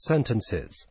sentences.